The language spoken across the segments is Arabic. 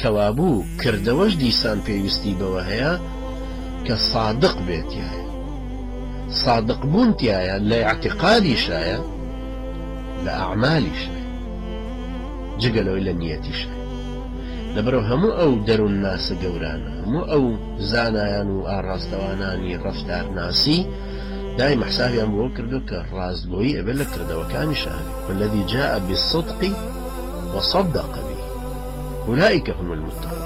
کەوابوو کردەوەش دیسان پێویستی بەوە هەیە کە صادق بێتیایە صادق بوونتیایە لە اعتقادی شایە لە ئەعمالی شایە جگەلەوەی لە نیەتی شایە لەبەرەوە هەموو ئەو دەروون ناسە گەورانە هەموو ئەو زانایان و ئاڕاستەوانانی ڕفتار ناسی دای مەحساویان بۆ کردو کە ڕازگۆیی ئەبێت لە کردەوەکانی والذي جاء بالصدق وصدق به. أولئك هم المتقون.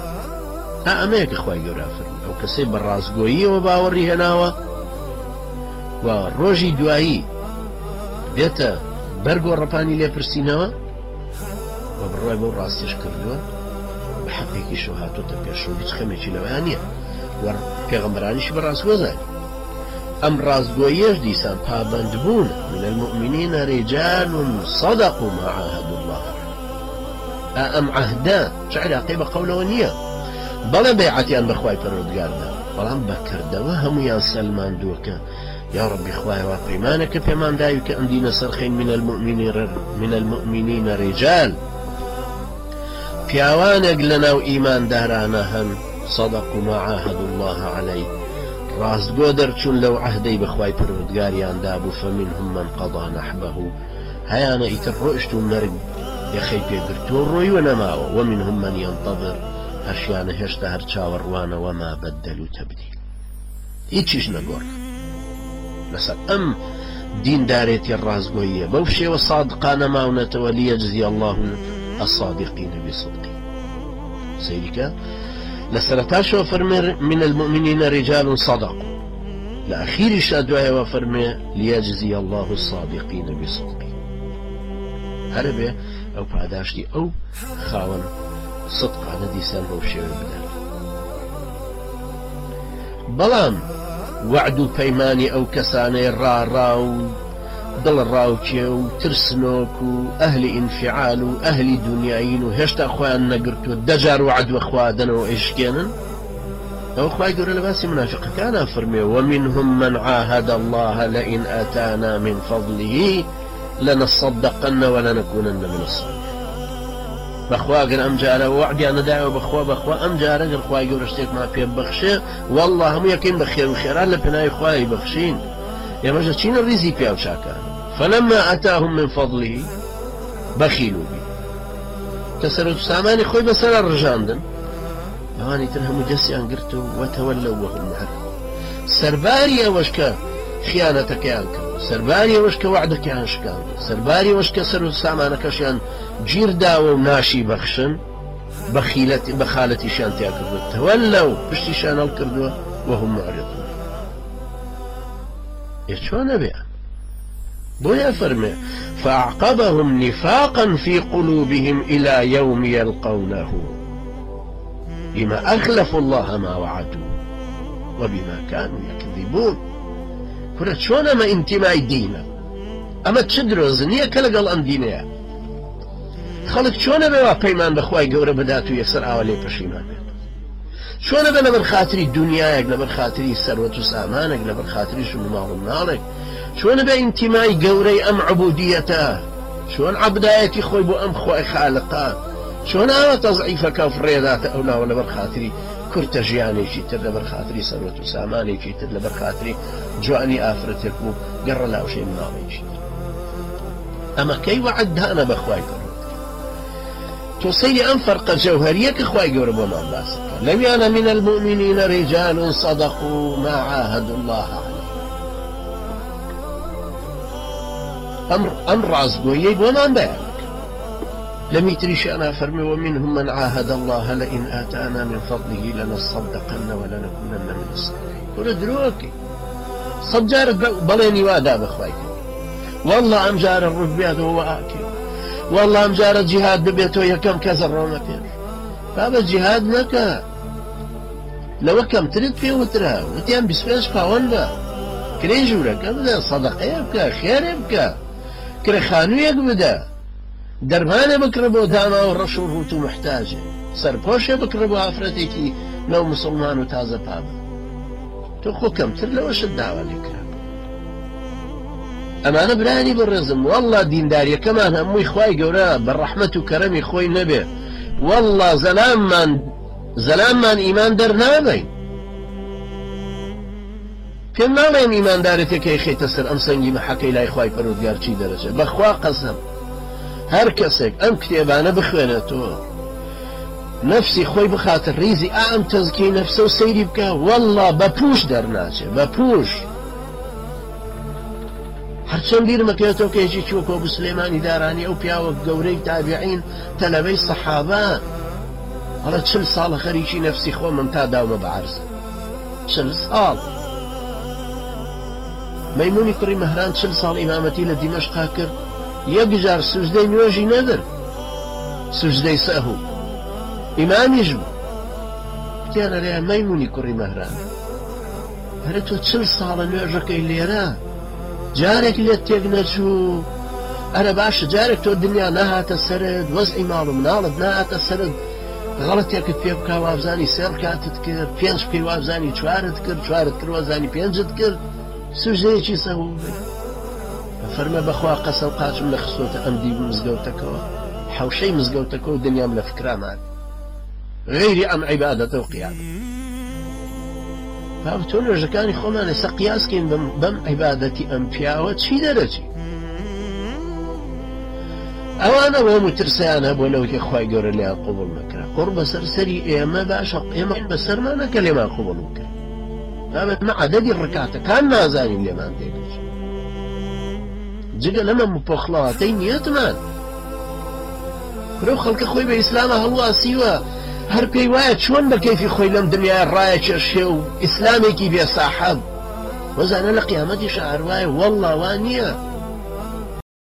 ها ئەمەیە کە خخوای گەورە فرمی ئەو کەسێ بە ڕازگۆییەوە باوەڕی هێناوە و ڕۆژی دوایی. بێتە بەرگۆ ڕەپانی لێپرسینەوە؟ بە بڕای بەو ڕاستیش کردووە؟ بە حەقێکی شو هاتوتە پێشەوە هیچ خەمێکی لەوەیان نییە. وەر پێغمبرانیش بە ڕاستگۆزای ئەم ڕازگۆیەش دیسان پابند بوون من المؤمنين رجال صدقوا ما عاهدوا الله. ئەم عهدا؟ شعراقی بە قەولەوە نییە بەڵێ بێعەتیان بەخوای پەرۆدگاردا بەڵام بەکردەوە هەمویان سەلماندووەکە يا ربي خوايا وقيمانك فيمان دايك أندين سرخين من المؤمنين من المؤمنين رجال. پیاوانێک لەناو ئیمان دارانە هەن صدق ما عاهد الله عليه ڕاستگۆ دەرچوون لەو عهدەی بەخوای پرودگاریاندا بوو فمنهم من قضا نحبه. ئیتر ڕۆشت و نەرگ یەخەی پێگرتووە ڕۆی و نەماوە ومنهم من ينتظر هەشیانە هێشتا هەر چاوەڕوانەوە ما بەدەل و تەبدیل هیچیش نەگۆڕ لەسەر ئەم دیندارێتی ڕازگۆیە بەو شێوە صادقانە ماونەتەوە لیەجزی الله الصادقين بصدقه سيدك لسرتاشو فرمي من المؤمنين رجال صدقوا لأخير شادوها وفرمي ليجزي الله الصادقين بصدقه هربه أو پاداشتي أو خاون صدق على ديسان بوشيوه بدال بەڵام وعد و پەیمانی ئەو کەسانەی ڕاڕا و دڵ ڕاوچێ و ترسنۆک و ئەهلی ئینفعال و ئەهلی دنیاین و هێشتا خۆیان نەگرتووە دەجار و عدوە خوادنەوە ئیشکێنن ئەو خی گەورە لە باسی منافقەکانە فەرمێ ومنهم من عاهد الله لئن آتانا من فضله لنصدقن ولنكونن من الصالحين بەخواگەن ئەم جارە وعدیان نەداوە بەخوا بەخوا ئەم جارە گەر خخوای گەورە شتێکمان پێ بەخشێ والله هەموو یەکەین بە خێر و خێران لە پێناوی خوای بەخشین ئێمەژە چینە ریزی پیاوچاکان فلما ئەتاهم من فضله بەخیل بی. کەسەر و سامانی خۆی بەسەر ڕژاندن. ئەوانی تر هەموو دەستیان گرت و وەتەوە لە کە کرد سەرباری ئەوەش کە وعدەکەیان شکان سەرباری کە سەر و سامانەکەشیان گیرداوە و ناشی بەخشن بەخیلەتی بەخالەتیشان تیا کردوتەوە لەو پشتیشان هەڵ کردووە وهم معرضون چۆنە بێ بۆیە فەرمێ فأعقبهم نفاقا في قلوبهم إلى يوم يلقونه. بما أخلفوا الله ما وعدوا وبما كانوا يكذبون. كرة شون أما انتماء دينه ئەمە چ درۆزن نییە کە لەگەڵ ئەم دینەیە؟ خەڵک چۆنە بێوا پەیمان بەخوای گەورە بدات و یەکسەر ئاوا لێ پەشیمان بێت چۆنە بە لەبەر خااتری دنیایەک لەبەر خااتری سەروەت و سامانێک لەبەر خااتری شو ماڵ ناڵێک چۆنە بە ئینتیمای گەورەی ئەم عبودیەتە؟ چۆن عبدایەتی خۆی بۆ ئەم خۆی خالقا چۆن ئاوە تەزعیفەکە فڕێداتە ئەو ناوە لەبەر خااتری کورتە ژیانێکی تر لەبەر خااتری سەروەت و سامانێکی تر لەبەر خااتری جوانی ئافرەتێک و گەڕە لاوشەی مناڵێکی ئەمە کەی وعددانە بەخوای کرد تۆ سەیری ئەم فەرقە جەوهریە کە خوای گەورە بۆمان باس لەویانە من المؤمنين رجال صدقوا ما عاهدوا الله عليه ئەم ئەم ڕازگۆیەی بۆمان بەیان لم يتريش أنا فرمي ومنهم من عاهد الله لئن آتانا من فضله لنصدقن ولنكونن من الصالحين كل دروكي صدجارك بليني وادا بخوايك. والله ئەم جارە ڕوت بێتەوە ئاکێ والله جارە جیهاد ببێتەوە یەکەم کەسە ڕۆمە پێش بابە جیهاد نەکە لەوە کەمترت پێ وترا وتیان بیسپێنج پاوەند بە کرێ ژوورەکە بدە سەدەقەیە بکە خێرێ بکە کرە خانوویەک بدە دەرمانە بکرە بۆ داما و ڕەش و ڕوت و محتاجێ سەرپۆشە بکرە بۆ ئافرەتێکی نەو مسلمان و تازە پابە. تۆ خۆ کەمتر لەوەشت داوا لێکرا ئەمانە برانی بەڕێزم والله دینداریەکەمان هەمووی خی گەورە بە ڕەحمت و کەرەمی خۆی نەبێ. والله زەلاممان زەلاممان ئیمان دەرنابین پێم ناڵێن ئیماندارێتێکی خێتە سەر ئەم سەنگی مەحەکەی لای خی پەرودگار چی دەرەچێت. بەخوا قەسم هەر کەسێک ئەم کتێبانە بخوێنێتەوە نفسی خۆی بخاتە ریزی ئام تەزکی نفسە و سەیری بکە والله بە پوش دەرناچێت بە پوش. هەرچەند بیرمەکەێتەوە کێکی چووکۆ بە سلێمانی دارانی ئەو پیاوە گەورەی تابعین تەلەبەی سەحابە. هەڵە چل ساڵە خەریکی نفسی خۆ من تا داومە بەعرز چل ساڵ. مەمونی کوڕی مەهران چل ساڵ ئیمامەتی لە دیمەشقا کرد. یەکجار سوزدەی نوێژی نەدر سوزدەی سەهوو ئیمامیش بوو. تیانە لێ مەمونی کوڕی مەهران. هەرە تۆ چل ساڵە نوێژەکەی لێرە؟ جارێک لێت تێک نەچوو. ئەرە باشە جارێک تۆ دنیا نەهاتە سرت وەزئی ماڵ مناڵت نهاتە سرت. غەڵەتێکت پێ بک وابزانی سێر کاتت کرد پێنج پێی وابزانی چوارت کرد چوارت کرد وەزانی پێنجت کرد. سوژەیەکی سەهوو فەرمە بەخوا قەسە و قاچم لە خستۆتە ئەمدی مزگەوتەکەەوە حوشەی مزگەوتەکە و دنیام لە فکرامان غیری ئەم عیبادەتە و قیام تۆ نوێژەکانی خۆمان لەسە قیاسکەین بەم عیبادەتی ئەم پیاوە چی دەرەچی؟ ئەوانە بۆ مترسیانە بۆ لەوکە خی گەورە لیان قوبڵ نەکرا قڕ بەسەر سەری ئێمە باشە ئێمە بەسەرمانەکە لێمان قوبڵ کرد بابەت مە عدەدی ڕکاتەکان نازانین لێمان تێگەش جگە لەمە مپۆخڵاتەی نیەتمان کرە خەڵکە خۆی بە ئیسلامە هەڵواسیوە هەر پێی وایە چۆن بە کەیفی خۆی لەم دنیا ڕایە کێشێ و ئیسلامێکی بێ ساحب. وەزانە لە قیامەتی شعروایە وەڵاوان نییە